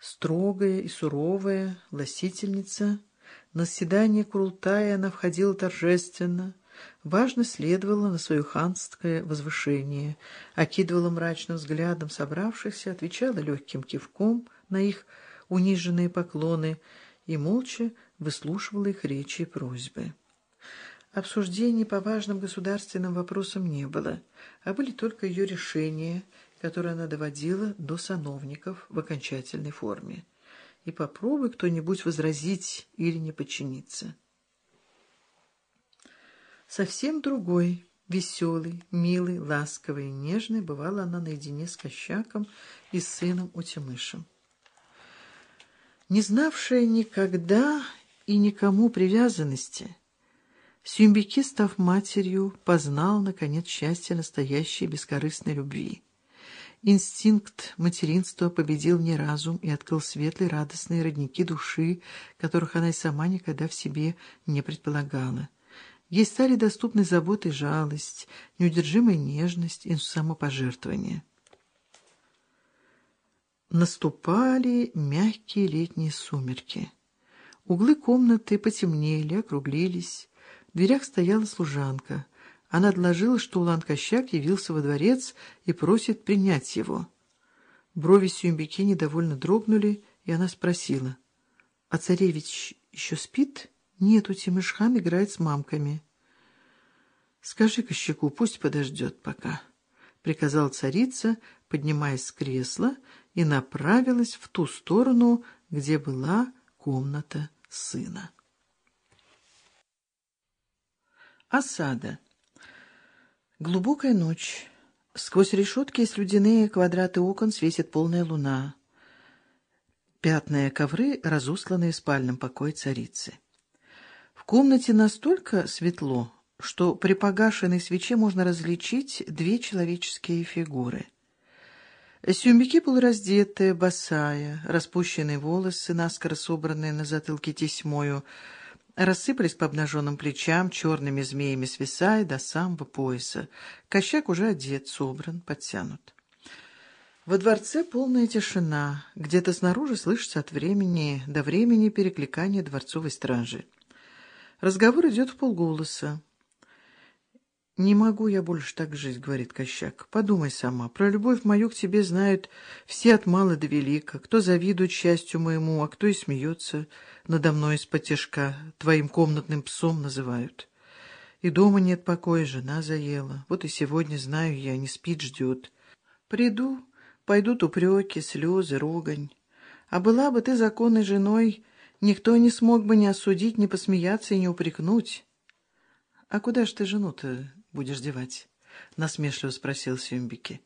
Строгая и суровая властительница, на заседание Курултая она входила торжественно, важно следовала на свое ханское возвышение, окидывала мрачным взглядом собравшихся, отвечала легким кивком на их униженные поклоны и молча выслушивала их речи и просьбы. Обсуждений по важным государственным вопросам не было, а были только ее решения, которые она доводила до сановников в окончательной форме. И попробуй кто-нибудь возразить или не подчиниться. Совсем другой, веселый, милый, ласковый и нежный бывала она наедине с Кощаком и сыном Утимышем. Не знавшая никогда и никому привязанности, Сюмбики, став матерью, познал, наконец, счастье настоящей бескорыстной любви. Инстинкт материнства победил в ней разум и открыл светлые радостные родники души, которых она и сама никогда в себе не предполагала. Ей стали доступны забота и жалость, неудержимая нежность и самопожертвование. Наступали мягкие летние сумерки. Углы комнаты потемнели, округлились. В дверях стояла служанка. Она доложила, что Улан-Кощак явился во дворец и просит принять его. Брови Сюмбики недовольно дрогнули, и она спросила. — А царевич еще спит? — Нет, у Тимышхан играет с мамками. — Скажи Кощаку, пусть подождет пока, — приказала царица, поднимаясь с кресла, и направилась в ту сторону, где была комната сына. Осада. Глубокая ночь. Сквозь решетки и слюдяные квадраты окон светит полная луна. Пятные ковры, разусланные в спальном покое царицы. В комнате настолько светло, что при погашенной свече можно различить две человеческие фигуры. Сюмбики полураздетая, босая, распущенные волосы, наскоро собранные на затылке тесьмою, рассыпались по обнаженным плечам, черными змеями свисая до самого пояса. Кощак уже одет, собран, подтянут. Во дворце полная тишина. Где-то снаружи слышится от времени до времени перекликание дворцовой стражи. Разговор идет в полголоса. «Не могу я больше так жить», — говорит Кощак. «Подумай сама. Про любовь мою к тебе знают все от мала до велика. Кто завидует счастью моему, а кто и смеется надо мной из-под твоим комнатным псом называют. И дома нет покоя, жена заела. Вот и сегодня, знаю я, не спит, ждет. Приду, пойдут упреки, слезы, рогань. А была бы ты законной женой, никто не смог бы ни осудить, ни посмеяться и не упрекнуть. А куда ж ты жену-то будешь девать? — насмешливо спросил Сюмбики.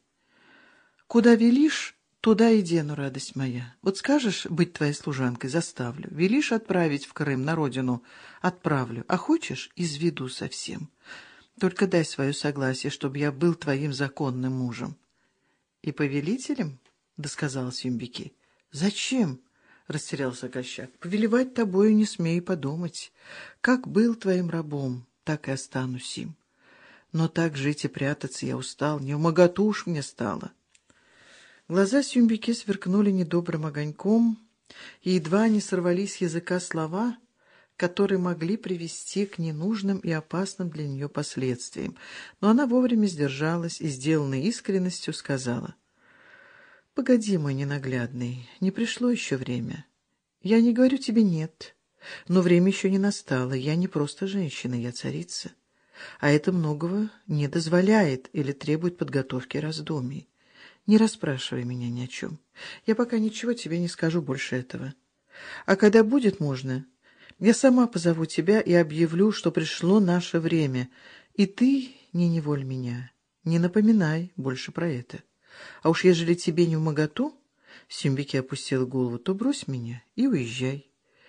— Куда велишь, туда и дену, радость моя. Вот скажешь быть твоей служанкой — заставлю. Велишь отправить в Крым, на родину — отправлю. А хочешь — изведу совсем. Только дай свое согласие, чтобы я был твоим законным мужем. — И повелителем? — досказал Сюмбики. — Зачем? — растерялся Кощак. — Повелевать тобою не смей подумать. Как был твоим рабом, так и останусь им. Но так жить и прятаться я устал, не умоготу уж мне стало. Глаза Сюмбике сверкнули недобрым огоньком, и едва не сорвались с языка слова, которые могли привести к ненужным и опасным для нее последствиям. Но она вовремя сдержалась и, сделанной искренностью, сказала, «Погоди, мой ненаглядный, не пришло еще время. Я не говорю тебе «нет», но время еще не настало. Я не просто женщина, я царица» а это многого не дозволяет или требует подготовки раздумий. Не расспрашивай меня ни о чем. Я пока ничего тебе не скажу больше этого. А когда будет можно, я сама позову тебя и объявлю, что пришло наше время, и ты не неволь меня, не напоминай больше про это. А уж ежели тебе не в моготу, Симбики опустил голову, то брось меня и уезжай.